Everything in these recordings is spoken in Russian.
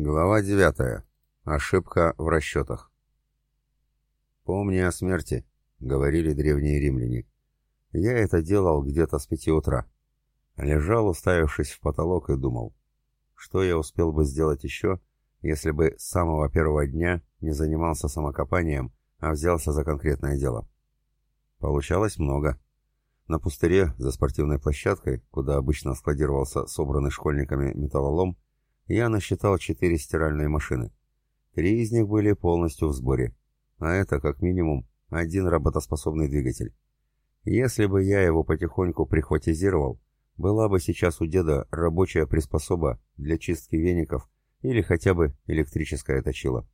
Глава 9. Ошибка в расчетах. «Помни о смерти», — говорили древние римляне. Я это делал где-то с пяти утра. Лежал, уставившись в потолок, и думал, что я успел бы сделать еще, если бы с самого первого дня не занимался самокопанием, а взялся за конкретное дело. Получалось много. На пустыре, за спортивной площадкой, куда обычно складировался собранный школьниками металлолом, я насчитал четыре стиральные машины. Три из них были полностью в сборе. А это, как минимум, один работоспособный двигатель. Если бы я его потихоньку прихватизировал, была бы сейчас у деда рабочая приспособа для чистки веников или хотя бы электрическое точило.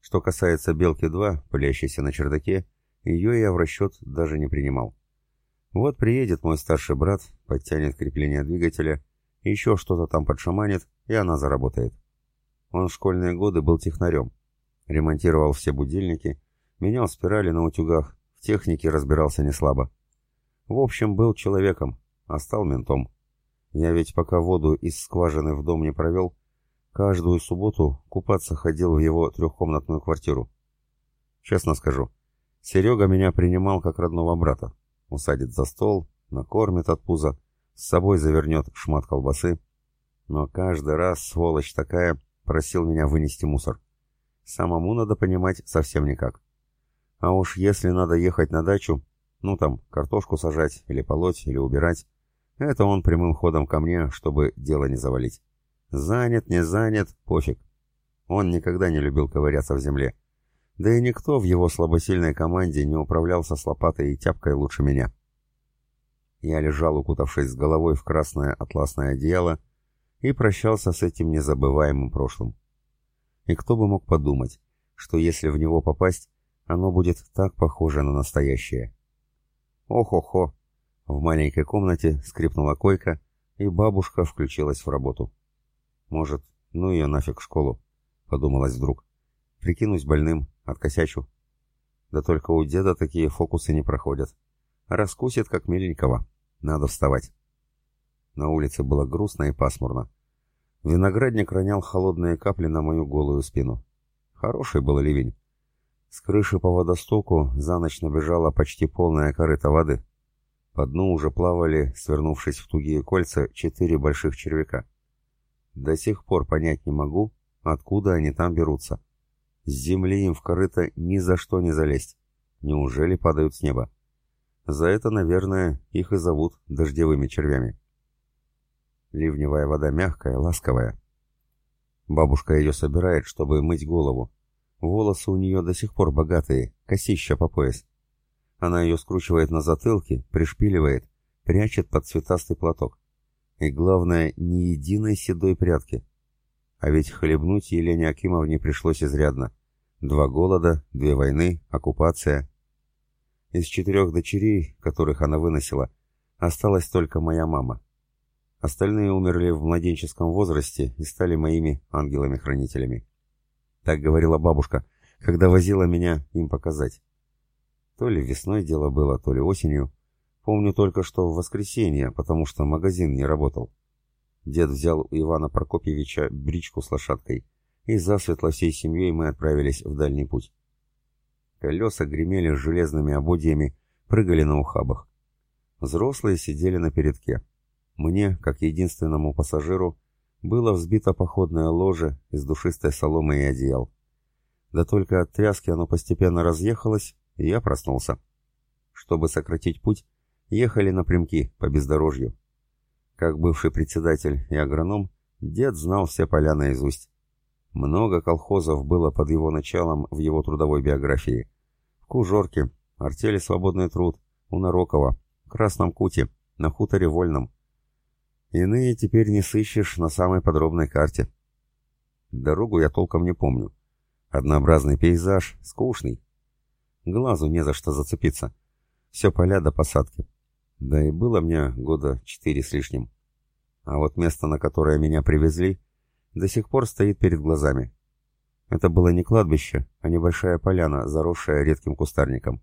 Что касается «Белки-2», пылящейся на чердаке, ее я в расчет даже не принимал. Вот приедет мой старший брат, подтянет крепление двигателя, еще что-то там подшаманит, и она заработает. Он в школьные годы был технарем. Ремонтировал все будильники, менял спирали на утюгах, в технике разбирался неслабо. В общем, был человеком, а стал ментом. Я ведь пока воду из скважины в дом не провел, каждую субботу купаться ходил в его трехкомнатную квартиру. Честно скажу, Серега меня принимал как родного брата. Усадит за стол, накормит от пуза, с собой завернет шмат колбасы, но каждый раз, сволочь такая, просил меня вынести мусор. Самому надо понимать совсем никак. А уж если надо ехать на дачу, ну там, картошку сажать, или полоть, или убирать, это он прямым ходом ко мне, чтобы дело не завалить. Занят, не занят, пофиг. Он никогда не любил ковыряться в земле. Да и никто в его слабосильной команде не управлялся с лопатой и тяпкой лучше меня. Я лежал, укутавшись с головой в красное атласное одеяло, и прощался с этим незабываемым прошлым. И кто бы мог подумать, что если в него попасть, оно будет так похоже на настоящее. Ох-охо! В маленькой комнате скрипнула койка, и бабушка включилась в работу. Может, ну ее нафиг в школу, подумалось вдруг. Прикинусь больным, откосячу. Да только у деда такие фокусы не проходят. Раскусит, как миленького. Надо вставать. На улице было грустно и пасмурно. Виноградник ронял холодные капли на мою голую спину. Хороший был ливень. С крыши по водостоку за ночь набежала почти полная корыта воды. По дну уже плавали, свернувшись в тугие кольца, четыре больших червяка. До сих пор понять не могу, откуда они там берутся. С земли им в корыто ни за что не залезть. Неужели падают с неба? За это, наверное, их и зовут дождевыми червями. Ливневая вода мягкая, ласковая. Бабушка ее собирает, чтобы мыть голову. Волосы у нее до сих пор богатые, косища по пояс. Она ее скручивает на затылке, пришпиливает, прячет под цветастый платок. И главное, ни единой седой прядки. А ведь хлебнуть Елене Акимовне пришлось изрядно. Два голода, две войны, оккупация. Из четырех дочерей, которых она выносила, осталась только моя мама. Остальные умерли в младенческом возрасте и стали моими ангелами-хранителями. Так говорила бабушка, когда возила меня им показать. То ли весной дело было, то ли осенью. Помню только, что в воскресенье, потому что магазин не работал. Дед взял у Ивана Прокопьевича бричку с лошадкой, и засветло всей семьей мы отправились в дальний путь. Колеса гремели с железными ободьями, прыгали на ухабах. Взрослые сидели на передке. Мне, как единственному пассажиру, было взбито походное ложе из душистой соломы и одеял. Да только от тряски оно постепенно разъехалось, и я проснулся. Чтобы сократить путь, ехали напрямки по бездорожью. Как бывший председатель и агроном, дед знал все поля наизусть. Много колхозов было под его началом в его трудовой биографии. В Кужорке, артели «Свободный труд», у Нарокова, Красном Куте, на хуторе Вольном, Иные теперь не сыщешь на самой подробной карте. Дорогу я толком не помню. Однообразный пейзаж, скучный. Глазу не за что зацепиться. Все поля до посадки. Да и было мне года четыре с лишним. А вот место, на которое меня привезли, до сих пор стоит перед глазами. Это было не кладбище, а небольшая поляна, заросшая редким кустарником.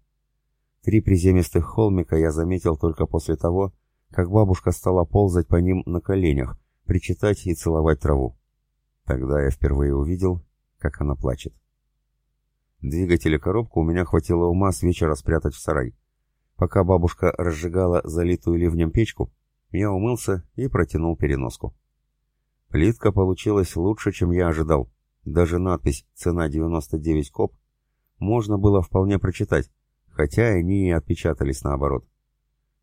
Три приземистых холмика я заметил только после того, как бабушка стала ползать по ним на коленях, причитать и целовать траву. Тогда я впервые увидел, как она плачет. Двигатель и коробку у меня хватило ума с вечера спрятать в сарай. Пока бабушка разжигала залитую ливнем печку, я умылся и протянул переноску. Плитка получилась лучше, чем я ожидал. Даже надпись «Цена 99 коп» можно было вполне прочитать, хотя они и отпечатались наоборот.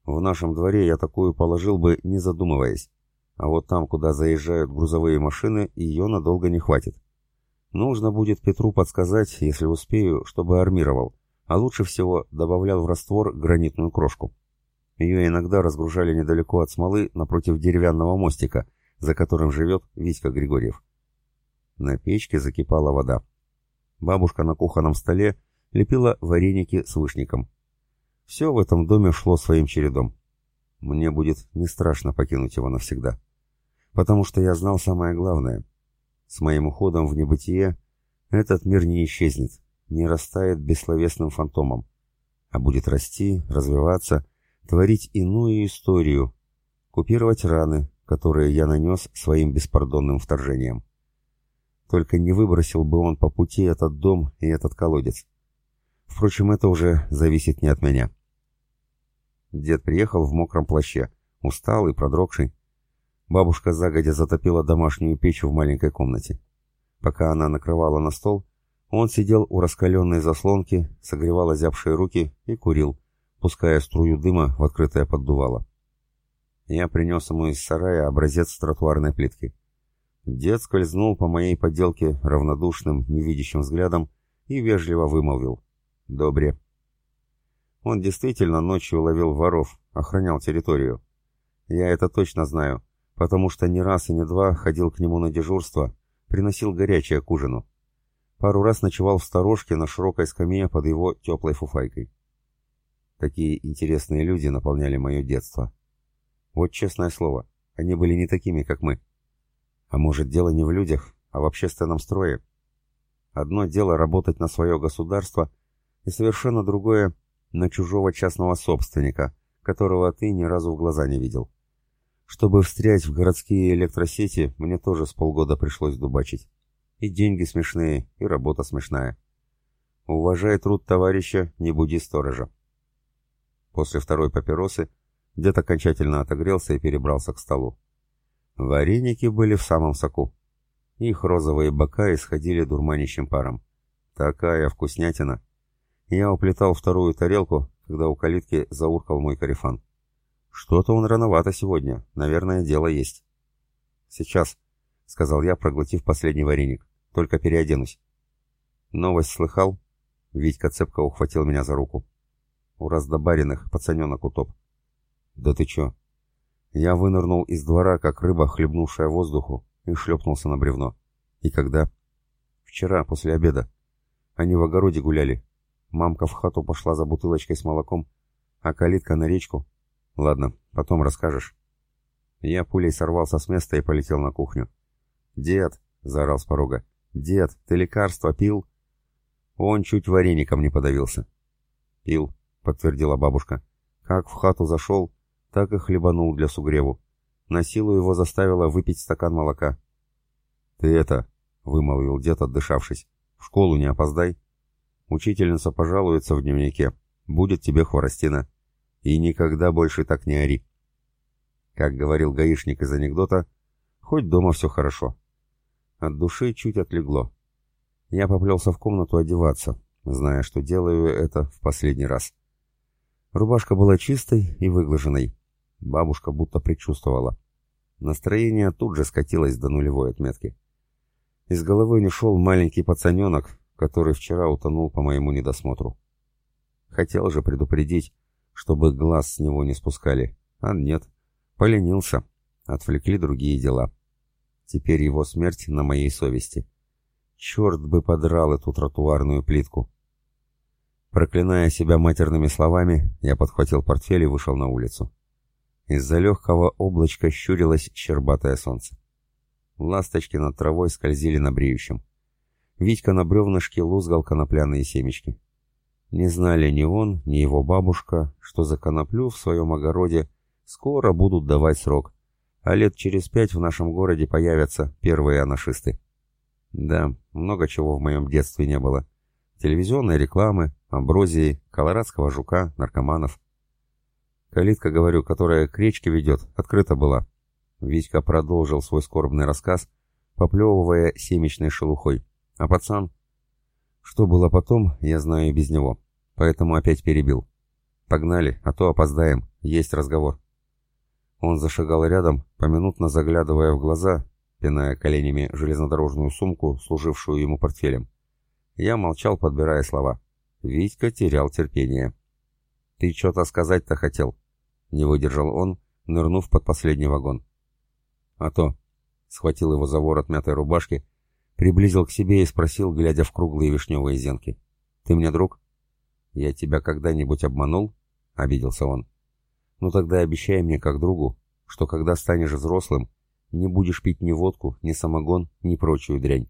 В нашем дворе я такую положил бы, не задумываясь. А вот там, куда заезжают грузовые машины, ее надолго не хватит. Нужно будет Петру подсказать, если успею, чтобы армировал, а лучше всего добавлял в раствор гранитную крошку. Ее иногда разгружали недалеко от смолы напротив деревянного мостика, за которым живет Витька Григорьев. На печке закипала вода. Бабушка на кухонном столе лепила вареники с вышником. Все в этом доме шло своим чередом. Мне будет не страшно покинуть его навсегда. Потому что я знал самое главное. С моим уходом в небытие этот мир не исчезнет, не растает бессловесным фантомом, а будет расти, развиваться, творить иную историю, купировать раны, которые я нанес своим беспардонным вторжением. Только не выбросил бы он по пути этот дом и этот колодец. Впрочем, это уже зависит не от меня. Дед приехал в мокром плаще, усталый, продрогший. Бабушка загодя затопила домашнюю печь в маленькой комнате. Пока она накрывала на стол, он сидел у раскаленной заслонки, согревал озябшие руки и курил, пуская струю дыма в открытое поддувало. Я принес ему из сарая образец тротуарной плитки. Дед скользнул по моей подделке равнодушным, невидящим взглядом и вежливо вымолвил. «Добре». Он действительно ночью ловил воров, охранял территорию. Я это точно знаю, потому что не раз и не два ходил к нему на дежурство, приносил горячее к ужину. Пару раз ночевал в сторожке на широкой скамье под его теплой фуфайкой. Такие интересные люди наполняли мое детство. Вот честное слово, они были не такими, как мы. А может, дело не в людях, а в общественном строе? Одно дело работать на свое государство, и совершенно другое — на чужого частного собственника, которого ты ни разу в глаза не видел. Чтобы встрять в городские электросети, мне тоже с полгода пришлось дубачить. И деньги смешные, и работа смешная. Уважай труд товарища, не буди сторожа. После второй папиросы дед окончательно отогрелся и перебрался к столу. Вареники были в самом соку. Их розовые бока исходили дурманящим паром. Такая вкуснятина! Я уплетал вторую тарелку, когда у калитки зауркал мой корефан. Что-то он рановато сегодня, наверное, дело есть. Сейчас, — сказал я, проглотив последний вареник. Только переоденусь. Новость слыхал? Витька цепко ухватил меня за руку. У раздобаренных, пацаненок утоп. Да ты чё? Я вынырнул из двора, как рыба, хлебнувшая воздуху, и шлепнулся на бревно. И когда? Вчера, после обеда. Они в огороде гуляли. Мамка в хату пошла за бутылочкой с молоком, а калитка на речку. Ладно, потом расскажешь. Я пулей сорвался с места и полетел на кухню. «Дед!» — заорал с порога. «Дед, ты лекарство пил?» Он чуть вареником не подавился. «Пил», — подтвердила бабушка. «Как в хату зашел, так и хлебанул для сугреву. На силу его заставила выпить стакан молока». «Ты это...» — вымолвил дед, отдышавшись. «В школу не опоздай. Учительница пожалуется в дневнике. Будет тебе хворостина. И никогда больше так не ори». Как говорил гаишник из анекдота, хоть дома все хорошо. От души чуть отлегло. Я поплелся в комнату одеваться, зная, что делаю это в последний раз. Рубашка была чистой и выглаженной. Бабушка будто предчувствовала. Настроение тут же скатилось до нулевой отметки. Из головы не шел маленький пацаненок, который вчера утонул по моему недосмотру. Хотел же предупредить, чтобы глаз с него не спускали, а нет, поленился, отвлекли другие дела. Теперь его смерть на моей совести. Черт бы подрал эту тротуарную плитку. Проклиная себя матерными словами, я подхватил портфель и вышел на улицу. Из-за легкого облачка щурилось щербатое солнце. Ласточки над травой скользили на бреющем. Витька на бревнышке лузгал конопляные семечки. Не знали ни он, ни его бабушка, что за коноплю в своем огороде скоро будут давать срок, а лет через пять в нашем городе появятся первые анашисты. Да, много чего в моем детстве не было. Телевизионной рекламы, амброзии, колорадского жука, наркоманов. Калитка, говорю, которая к речке ведет, открыта была. Витька продолжил свой скорбный рассказ, поплевывая семечной шелухой. А пацан... Что было потом, я знаю и без него. Поэтому опять перебил. Погнали, а то опоздаем, есть разговор. Он зашагал рядом, поминутно заглядывая в глаза, пиная коленями железнодорожную сумку, служившую ему портфелем. Я молчал, подбирая слова. Витька терял терпение. «Ты что-то сказать-то хотел?» Не выдержал он, нырнув под последний вагон. «А то...» — схватил его за ворот мятой рубашки, приблизил к себе и спросил, глядя в круглые вишневые зенки. «Ты мне друг?» «Я тебя когда-нибудь обманул?» — обиделся он. «Ну тогда обещай мне, как другу, что когда станешь взрослым, не будешь пить ни водку, ни самогон, ни прочую дрянь.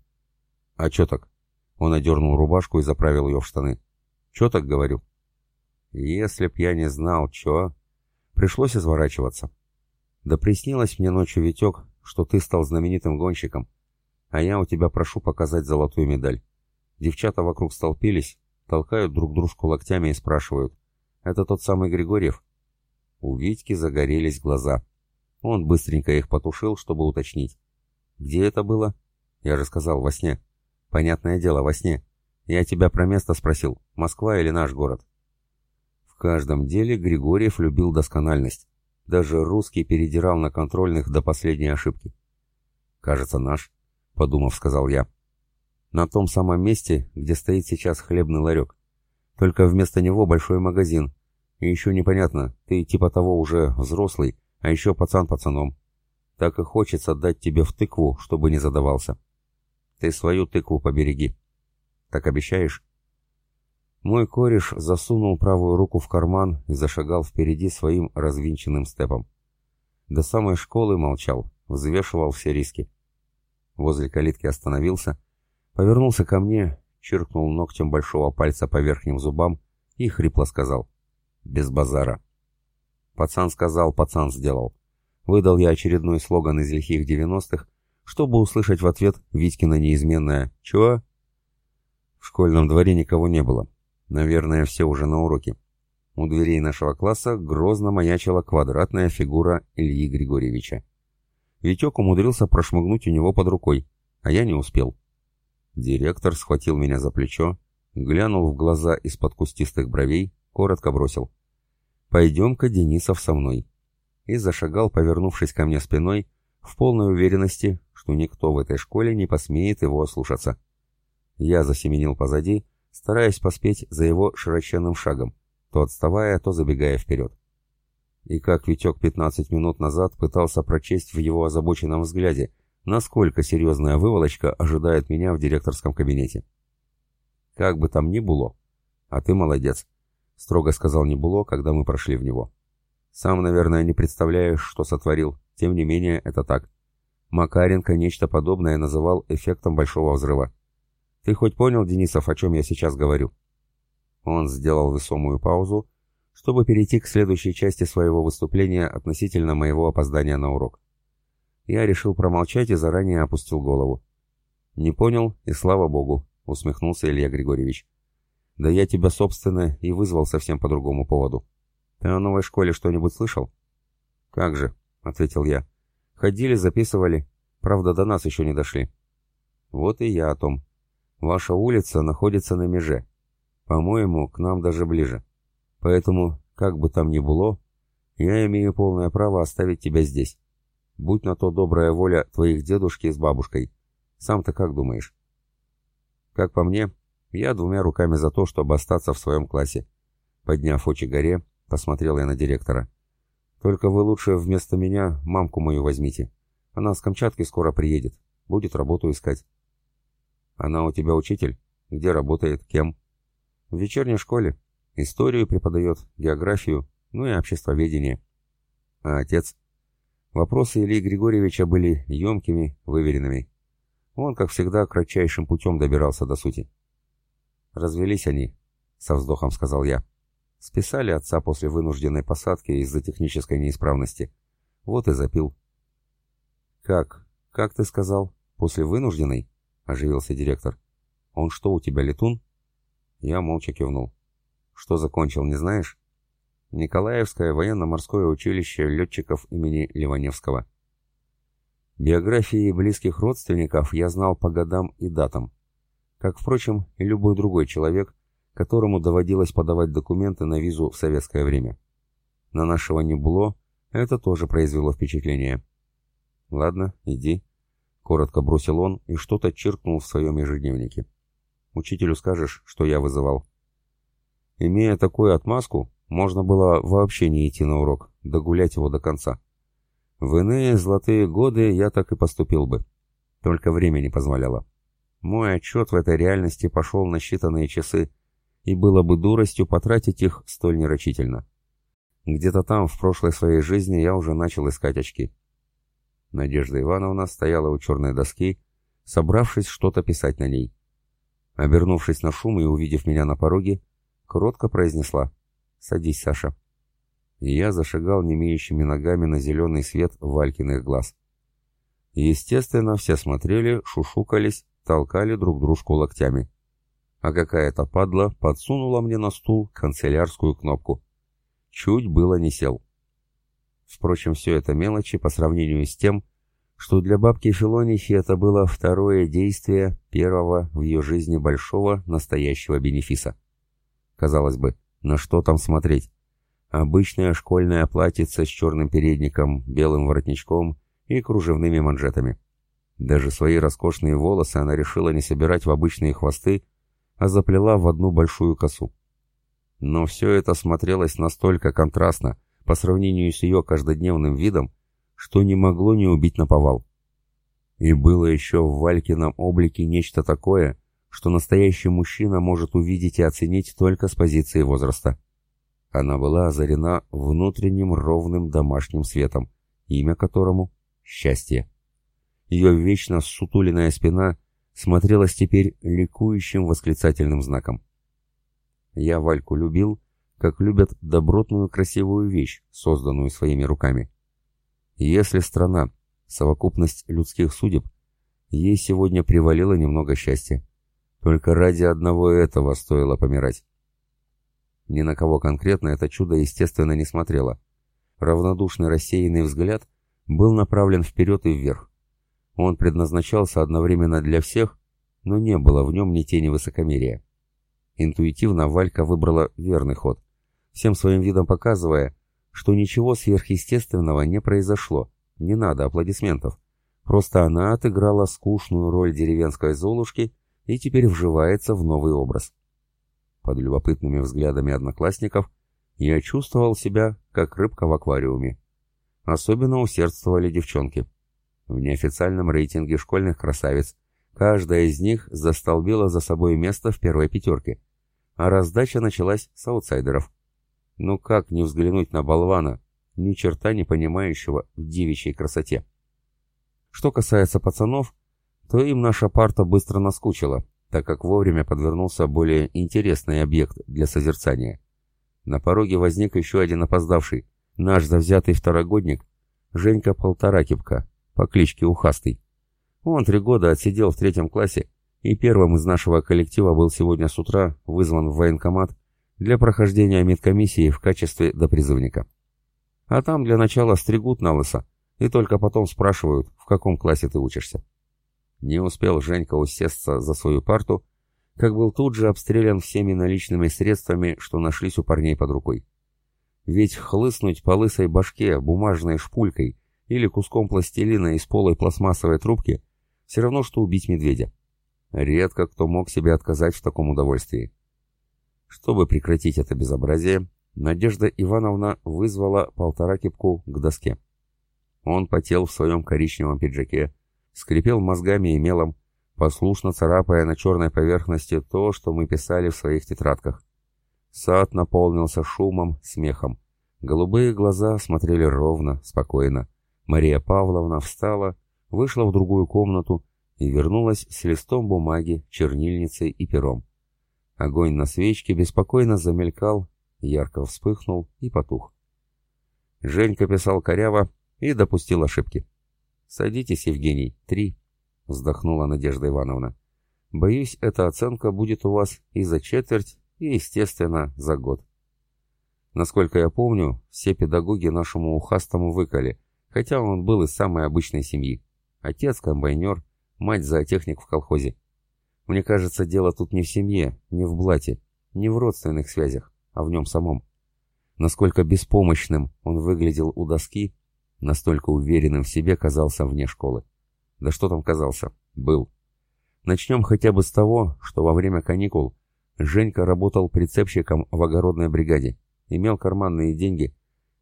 А чё так? Он одернул рубашку и заправил ее в штаны. Чё так говорю? Если б я не знал, чё... Пришлось изворачиваться. Да приснилось мне ночью, Витек, что ты стал знаменитым гонщиком, а я у тебя прошу показать золотую медаль. Девчата вокруг столпились, толкают друг дружку локтями и спрашивают, «Это тот самый Григорьев?» У Витьки загорелись глаза. Он быстренько их потушил, чтобы уточнить. «Где это было?» «Я же сказал, во сне». «Понятное дело, во сне. Я тебя про место спросил. Москва или наш город?» Каждом деле Григорьев любил доскональность. Даже русский передирал на контрольных до последней ошибки. «Кажется, наш», — подумав, сказал я. «На том самом месте, где стоит сейчас хлебный ларек. Только вместо него большой магазин. И еще непонятно, ты типа того уже взрослый, а еще пацан пацаном. Так и хочется дать тебе в тыкву, чтобы не задавался. Ты свою тыкву побереги. Так обещаешь? Мой кореш засунул правую руку в карман и зашагал впереди своим развинченным степом. До самой школы молчал, взвешивал все риски. Возле калитки остановился, повернулся ко мне, чиркнул ногтем большого пальца по верхним зубам и хрипло сказал «Без базара». Пацан сказал, пацан сделал. Выдал я очередной слоган из лихих девяностых, чтобы услышать в ответ Витькина неизменное «Чего?». В школьном дворе никого не было. Наверное, все уже на уроке. У дверей нашего класса грозно маячила квадратная фигура Ильи Григорьевича. Витек умудрился прошмыгнуть у него под рукой, а я не успел. Директор схватил меня за плечо, глянул в глаза из-под кустистых бровей, коротко бросил. «Пойдем-ка, Денисов, со мной». И зашагал, повернувшись ко мне спиной, в полной уверенности, что никто в этой школе не посмеет его ослушаться. Я засеменил позади, стараясь поспеть за его широченным шагом, то отставая, то забегая вперед. И как Витек 15 минут назад пытался прочесть в его озабоченном взгляде, насколько серьезная выволочка ожидает меня в директорском кабинете. Как бы там ни было, а ты молодец, — строго сказал Небуло, когда мы прошли в него. «Сам, наверное, не представляешь, что сотворил. Тем не менее, это так. Макаренко нечто подобное называл эффектом большого взрыва. Ты хоть понял, Денисов, о чем я сейчас говорю?» Он сделал весомую паузу, чтобы перейти к следующей части своего выступления относительно моего опоздания на урок. Я решил промолчать и заранее опустил голову. «Не понял, и слава богу», — усмехнулся Илья Григорьевич. Да я тебя, собственно, и вызвал совсем по другому поводу. Ты о новой школе что-нибудь слышал? Как же, ответил я. Ходили, записывали. Правда, до нас еще не дошли. Вот и я о том. Ваша улица находится на меже. По-моему, к нам даже ближе. Поэтому, как бы там ни было, я имею полное право оставить тебя здесь. Будь на то добрая воля твоих дедушки с бабушкой. Сам-то как думаешь? Как по мне, я двумя руками за то, чтобы остаться в своем классе. Подняв очи горе, посмотрел я на директора. «Только вы лучше вместо меня мамку мою возьмите. Она с Камчатки скоро приедет. Будет работу искать». «Она у тебя учитель? Где работает? Кем?» «В вечерней школе. Историю преподает, географию, ну и обществоведение». «А отец?» Вопросы Ильи Григорьевича были емкими, выверенными. Он, как всегда, кратчайшим путем добирался до сути. «Развелись они», — со вздохом сказал я. «Списали отца после вынужденной посадки из-за технической неисправности. Вот и запил». «Как? Как ты сказал? После вынужденной? Оживился директор. «Он что, у тебя летун?» Я молча кивнул. «Что закончил, не знаешь?» Николаевское военно-морское училище летчиков имени Ливаневского. Биографии близких родственников я знал по годам и датам, как, впрочем, и любой другой человек, которому доводилось подавать документы на визу в советское время. На нашего Небло это тоже произвело впечатление. «Ладно, иди», — коротко бросил он и что-то чиркнул в своем ежедневнике. «Учителю скажешь, что я вызывал». Имея такую отмазку, можно было вообще не идти на урок, догулять его до конца. В иные золотые годы я так и поступил бы. Только время не позволяло. Мой отчет в этой реальности пошел на считанные часы, и было бы дуростью потратить их столь нерочительно. Где-то там, в прошлой своей жизни, я уже начал искать очки. Надежда Ивановна стояла у черной доски, собравшись что-то писать на ней. Обернувшись на шум и увидев меня на пороге, кротко произнесла «Садись, Саша». Я зашагал немеющими ногами на зеленый свет Валькиных глаз. Естественно, все смотрели, шушукались, толкали друг дружку локтями. А какая-то падла подсунула мне на стул канцелярскую кнопку. Чуть было не сел. Впрочем, все это мелочи по сравнению с тем, что для бабки Филонихи это было второе действие первого в ее жизни большого настоящего бенефиса. Казалось бы, на что там смотреть? Обычное школьное платьице с черным передником, белым воротничком и кружевными манжетами. Даже свои роскошные волосы она решила не собирать в обычные хвосты, а заплела в одну большую косу. Но все это смотрелось настолько контрастно по сравнению с ее каждодневным видом, что не могло не убить наповал. И было еще в Валькином облике нечто такое, что настоящий мужчина может увидеть и оценить только с позиции возраста. Она была озарена внутренним ровным домашним светом, имя которому — счастье. Ее вечно сутуленная спина смотрелась теперь ликующим восклицательным знаком. Я Вальку любил, как любят добротную красивую вещь, созданную своими руками. Если страна, совокупность людских судеб, ей сегодня привалило немного счастья. Только ради одного этого стоило помирать. Ни на кого конкретно это чудо, естественно, не смотрело. Равнодушный рассеянный взгляд был направлен вперед и вверх. Он предназначался одновременно для всех, но не было в нем ни тени высокомерия. Интуитивно Валька выбрала верный ход, всем своим видом показывая, что ничего сверхъестественного не произошло, не надо аплодисментов. Просто она отыграла скучную роль деревенской золушки и теперь вживается в новый образ. Под любопытными взглядами одноклассников я чувствовал себя, как рыбка в аквариуме. Особенно усердствовали девчонки. В неофициальном рейтинге школьных красавиц каждая из них застолбила за собой место в первой пятерке, а раздача началась с аутсайдеров. Ну как не взглянуть на болвана, ни черта не понимающего в девичьей красоте. Что касается пацанов, то им наша парта быстро наскучила, так как вовремя подвернулся более интересный объект для созерцания. На пороге возник еще один опоздавший, наш завзятый второгодник, Женька Полторакипка, по кличке Ухастый. Он три года отсидел в третьем классе, и первым из нашего коллектива был сегодня с утра вызван в военкомат для прохождения медкомиссии в качестве допризывника. А там для начала стригут на лысо, и только потом спрашивают, в каком классе ты учишься. Не успел Женька усесться за свою парту, как был тут же обстрелян всеми наличными средствами, что нашлись у парней под рукой. Ведь хлыстнуть по лысой башке бумажной шпулькой или куском пластилина из полой пластмассовой трубки все равно, что убить медведя. Редко кто мог себе отказать в таком удовольствии. Чтобы прекратить это безобразие, Надежда Ивановна вызвала полтора кипку к доске. Он потел в своем коричневом пиджаке, скрипел мозгами и мелом, послушно царапая на черной поверхности то, что мы писали в своих тетрадках. Сад наполнился шумом, смехом. Голубые глаза смотрели ровно, спокойно. Мария Павловна встала, вышла в другую комнату и вернулась с листом бумаги, чернильницей и пером. Огонь на свечке беспокойно замелькал, ярко вспыхнул и потух. Женька писал коряво и допустил ошибки. «Садитесь, Евгений, три», — вздохнула Надежда Ивановна. боюсь, эта оценка будет у вас и за четверть, и, естественно, за год. Насколько я помню, все педагоги нашему ухастому выкали, хотя он был из самой обычной семьи. Отец комбайнер, мать зоотехник в колхозе. Мне кажется, дело тут не в семье, не в блате, не в родственных связях, а в нем самом. Насколько беспомощным он выглядел у доски, настолько уверенным в себе казался вне школы. Да что там казался? Был. Начнем хотя бы с того, что во время каникул Женька работал прицепщиком в огородной бригаде, имел карманные деньги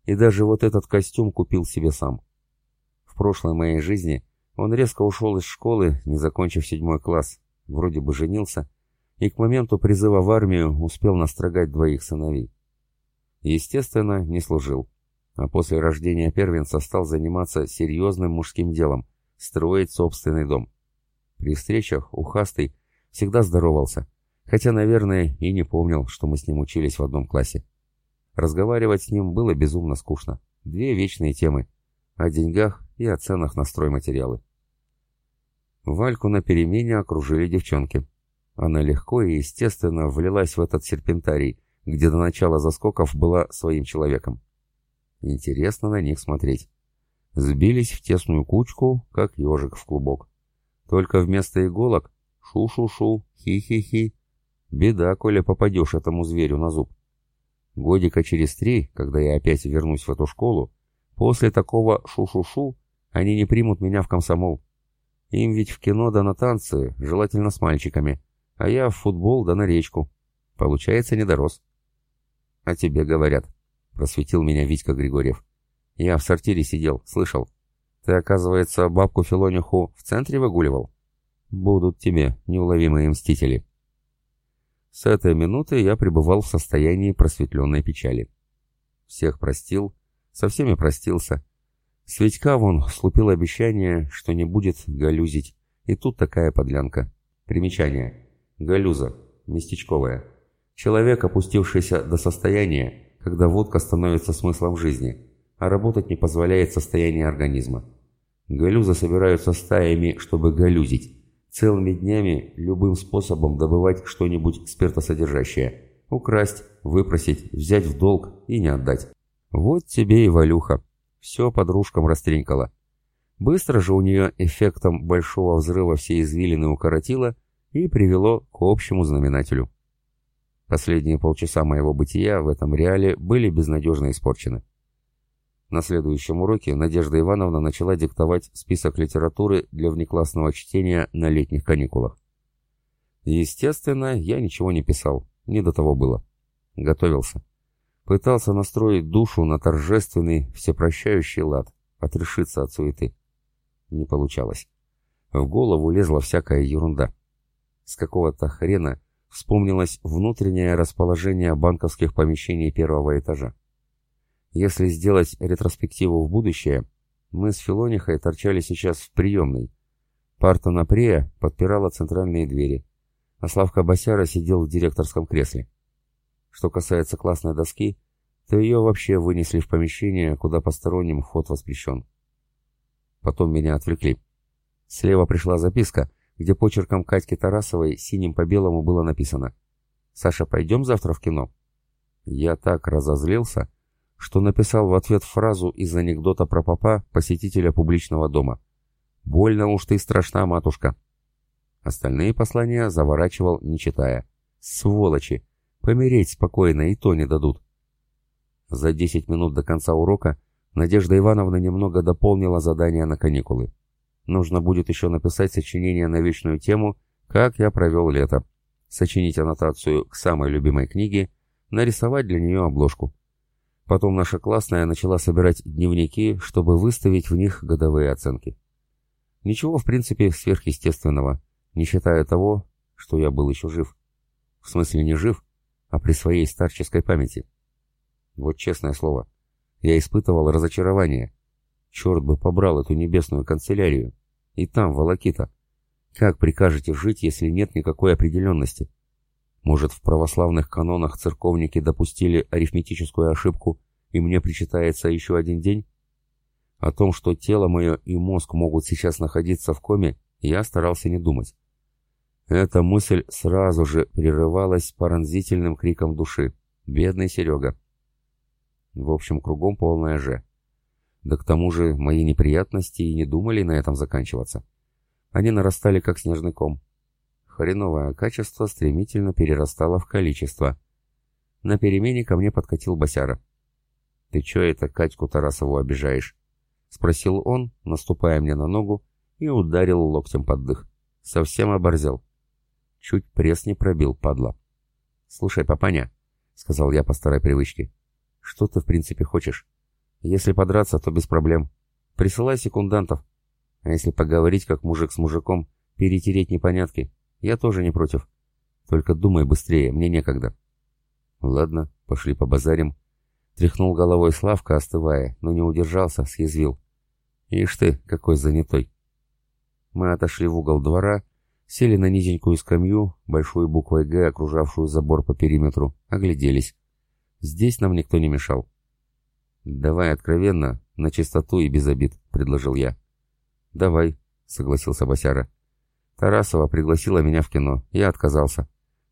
и даже вот этот костюм купил себе сам. В прошлой моей жизни он резко ушел из школы, не закончив седьмой класс, вроде бы женился, и к моменту призыва в армию успел настрогать двоих сыновей. Естественно, не служил, а после рождения первенца стал заниматься серьезным мужским делом – строить собственный дом. При встречах Ухастый всегда здоровался, хотя, наверное, и не помнил, что мы с ним учились в одном классе. Разговаривать с ним было безумно скучно. Две вечные темы – о деньгах и о ценах на стройматериалы. Вальку на перемене окружили девчонки. Она легко и естественно влилась в этот серпентарий, где до начала заскоков была своим человеком. Интересно на них смотреть. Сбились в тесную кучку, как ежик в клубок. Только вместо иголок шу-шу-шу, хи-хи-хи. Беда, коли попадешь этому зверю на зуб. Годика через три, когда я опять вернусь в эту школу, после такого шу-шу-шу они не примут меня в комсомол. Им ведь в кино да на танцы, желательно с мальчиками, а я в футбол да на речку. Получается, не дорос. А тебе говорят, просветил меня Витька Григорьев. Я в сортире сидел, слышал. Ты, оказывается, бабку Филониху в центре выгуливал? Будут тебе неуловимые мстители. С этой минуты я пребывал в состоянии просветленной печали. Всех простил, со всеми простился, Светька вон слупил обещание, что не будет галюзить. И тут такая подлянка. Примечание. Галюза. Местечковая. Человек, опустившийся до состояния, когда водка становится смыслом жизни, а работать не позволяет состояние организма. Галюзы собираются стаями, чтобы галюзить. Целыми днями любым способом добывать что-нибудь спиртосодержащее. Украсть, выпросить, взять в долг и не отдать. Вот тебе и Валюха. Все подружкам растренькало. Быстро же у нее эффектом большого взрыва все извилины укоротило и привело к общему знаменателю. Последние полчаса моего бытия в этом реале были безнадежно испорчены. На следующем уроке Надежда Ивановна начала диктовать список литературы для внеклассного чтения на летних каникулах. Естественно, я ничего не писал, не до того было. Готовился. Пытался настроить душу на торжественный, всепрощающий лад, отрешиться от суеты. Не получалось. В голову лезла всякая ерунда. С какого-то хрена вспомнилось внутреннее расположение банковских помещений первого этажа. Если сделать ретроспективу в будущее, мы с Филонихой торчали сейчас в приемной. Парта Напрея подпирала центральные двери, а Славка Басяра сидел в директорском кресле. Что касается классной доски, то ее вообще вынесли в помещение, куда посторонним вход воспрещен. Потом меня отвлекли. Слева пришла записка, где почерком Катьки Тарасовой синим по белому было написано «Саша, пойдем завтра в кино?» Я так разозлился, что написал в ответ фразу из анекдота про папа, посетителя публичного дома. «Больно уж ты страшна, матушка!» Остальные послания заворачивал, не читая. «Сволочи! Помереть спокойно и то не дадут. За 10 минут до конца урока Надежда Ивановна немного дополнила задание на каникулы. Нужно будет еще написать сочинение на вечную тему «Как я провел лето», сочинить аннотацию к самой любимой книге, нарисовать для нее обложку. Потом наша классная начала собирать дневники, чтобы выставить в них годовые оценки. Ничего, в принципе, сверхъестественного, не считая того, что я был еще жив. В смысле не жив, а при своей старческой памяти. Вот честное слово, я испытывал разочарование. Черт бы побрал эту небесную канцелярию. И там, волокита. Как прикажете жить, если нет никакой определенности? Может, в православных канонах церковники допустили арифметическую ошибку, и мне причитается еще один день? О том, что тело мое и мозг могут сейчас находиться в коме, я старался не думать. Эта мысль сразу же прерывалась пронзительным криком души. «Бедный Серега!» В общем, кругом полная «Ж». Да к тому же мои неприятности и не думали на этом заканчиваться. Они нарастали как снежный ком. Хреновое качество стремительно перерастало в количество. На перемене ко мне подкатил Басяра. «Ты чё это Катьку Тарасову обижаешь?» — спросил он, наступая мне на ногу, и ударил локтем под дых. Совсем оборзел. Чуть пресс не пробил, падла. «Слушай, папаня», — сказал я по старой привычке, — «что ты в принципе хочешь? Если подраться, то без проблем. Присылай секундантов. А если поговорить, как мужик с мужиком, перетереть непонятки, я тоже не против. Только думай быстрее, мне некогда». «Ладно, пошли по базарим». Тряхнул головой Славка, остывая, но не удержался, съязвил. «Ишь ты, какой занятой!» Мы отошли в угол двора, сели на низенькую скамью, большой буквой «Г», окружавшую забор по периметру, огляделись. Здесь нам никто не мешал. «Давай откровенно, на чистоту и без обид», — предложил я. «Давай», — согласился Басяра. «Тарасова пригласила меня в кино. Я отказался.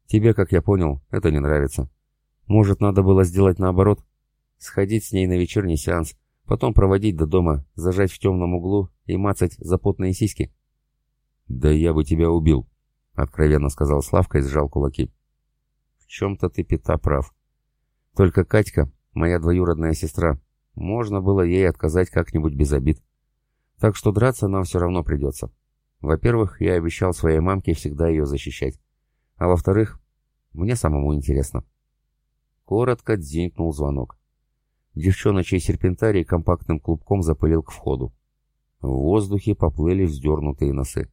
Тебе, как я понял, это не нравится. Может, надо было сделать наоборот? Сходить с ней на вечерний сеанс, потом проводить до дома, зажать в темном углу и мацать запотные сиськи?» «Да я бы тебя убил», — откровенно сказал Славка и сжал кулаки. «В чем-то ты, Пята, прав. Только Катька, моя двоюродная сестра, можно было ей отказать как-нибудь без обид. Так что драться нам все равно придется. Во-первых, я обещал своей мамке всегда ее защищать. А во-вторых, мне самому интересно». Коротко дзинкнул звонок. Девчоночий серпентарий компактным клубком запылил к входу. В воздухе поплыли вздернутые носы.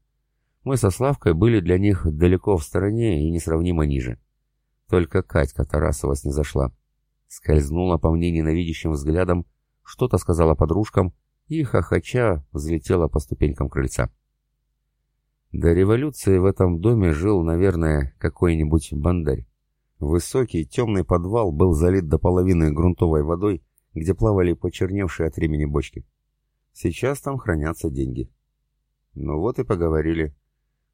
Мы со Славкой были для них далеко в стороне и несравнимо ниже. Только Катька Тарасова снизошла. Скользнула по мне ненавидящим взглядом, что-то сказала подружкам и, хохоча, взлетела по ступенькам крыльца. До революции в этом доме жил, наверное, какой-нибудь бандарь. Высокий темный подвал был залит до половины грунтовой водой, где плавали почерневшие от времени бочки. Сейчас там хранятся деньги. Ну вот и поговорили.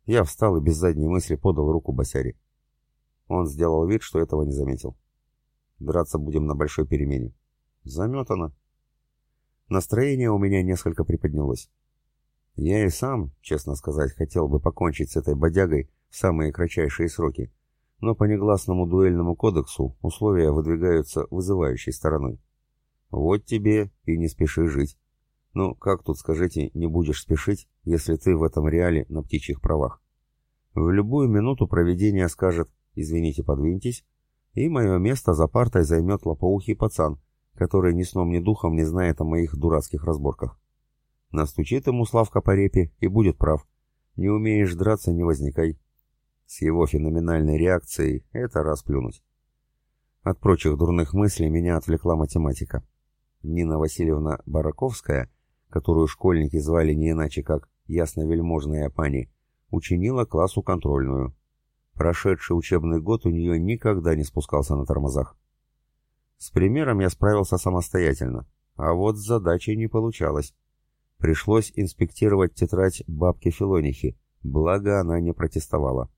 Я встал и без задней мысли подал руку Басяре. Он сделал вид, что этого не заметил. Драться будем на большой перемене. Заметано. Настроение у меня несколько приподнялось. Я и сам, честно сказать, хотел бы покончить с этой бодягой в самые кратчайшие сроки, но по негласному дуэльному кодексу условия выдвигаются вызывающей стороной. Вот тебе и не спеши жить. Ну, как тут, скажите, не будешь спешить, если ты в этом реале на птичьих правах? В любую минуту проведение скажет «извините, подвиньтесь», и мое место за партой займет лопоухий пацан, который ни сном ни духом не знает о моих дурацких разборках. Настучит ему Славка по репе и будет прав. Не умеешь драться, не возникай. С его феноменальной реакцией это расплюнуть. От прочих дурных мыслей меня отвлекла математика. Нина Васильевна Бараковская которую школьники звали не иначе как «ясновельможная пани», учинила классу контрольную. Прошедший учебный год у нее никогда не спускался на тормозах. С примером я справился самостоятельно, а вот с задачей не получалось. Пришлось инспектировать тетрадь бабки Филонихи, благо она не протестовала.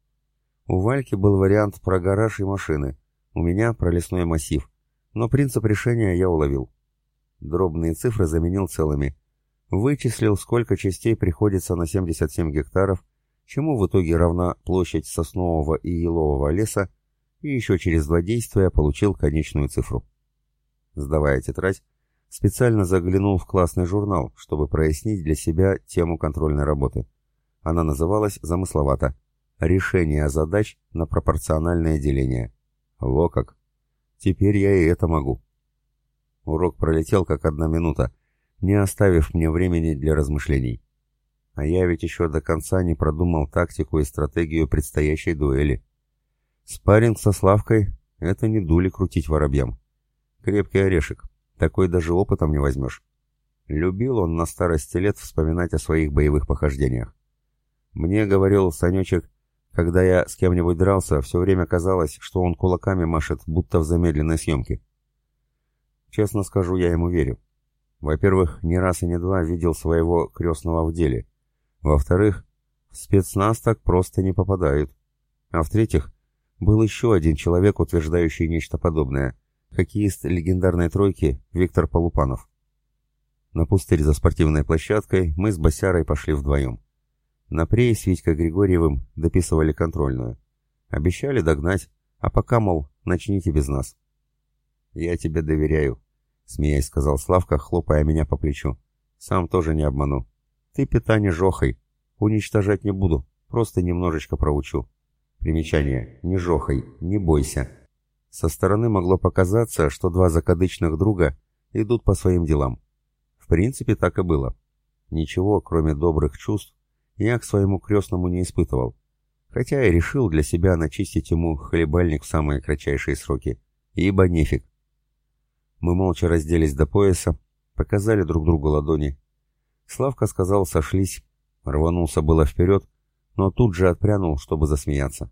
У Вальки был вариант про гараж и машины, у меня про лесной массив, но принцип решения я уловил. Дробные цифры заменил целыми, Вычислил, сколько частей приходится на 77 гектаров, чему в итоге равна площадь соснового и елового леса, и еще через два действия получил конечную цифру. Сдавая тетрадь, специально заглянул в классный журнал, чтобы прояснить для себя тему контрольной работы. Она называлась замысловато «Решение задач на пропорциональное деление». Во как! Теперь я и это могу. Урок пролетел как одна минута, не оставив мне времени для размышлений. А я ведь еще до конца не продумал тактику и стратегию предстоящей дуэли. Спарринг со Славкой — это не дули крутить воробьям. Крепкий орешек, такой даже опытом не возьмешь. Любил он на старости лет вспоминать о своих боевых похождениях. Мне говорил Санечек, когда я с кем-нибудь дрался, все время казалось, что он кулаками машет, будто в замедленной съемке. Честно скажу, я ему верю. Во-первых, не раз и не два видел своего крестного в деле. Во-вторых, в спецназ так просто не попадают. А в-третьих, был еще один человек, утверждающий нечто подобное. Хоккеист легендарной тройки Виктор Полупанов. На пустырь за спортивной площадкой мы с Босярой пошли вдвоем. На прее с Григорьевым дописывали контрольную. Обещали догнать, а пока, мол, начните без нас. «Я тебе доверяю», — смеясь сказал Славка, хлопая меня по плечу. «Сам тоже не обману. Ты питание жохой. Уничтожать не буду, просто немножечко проучу. Примечание. Не жохой, не бойся». Со стороны могло показаться, что два закадычных друга идут по своим делам. В принципе, так и было. Ничего, кроме добрых чувств, я к своему крестному не испытывал, хотя и решил для себя начистить ему хлебальник в самые кратчайшие сроки, ибо нефиг. Мы молча разделись до пояса, показали друг другу ладони. Славка сказал «сошлись», рванулся было вперед, но тут же отпрянул, чтобы засмеяться.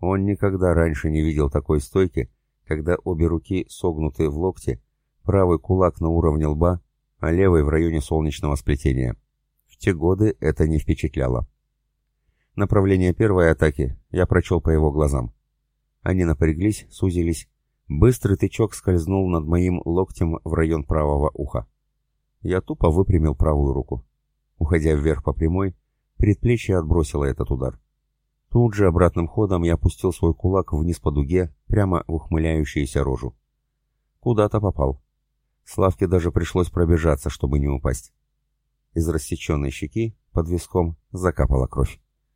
Он никогда раньше не видел такой стойки, когда обе руки согнуты в локте, правый кулак на уровне лба, а левый в районе солнечного сплетения. В те годы это не впечатляло. Направление первой атаки я прочел по его глазам. Они напряглись, сузились. Быстрый тычок скользнул над моим локтем в район правого уха. Я тупо выпрямил правую руку. Уходя вверх по прямой, предплечье отбросило этот удар. Тут же обратным ходом я опустил свой кулак вниз по дуге, прямо в ухмыляющуюся рожу. Куда-то попал. Славке даже пришлось пробежаться, чтобы не упасть. Из рассеченной щеки под виском закапала кровь.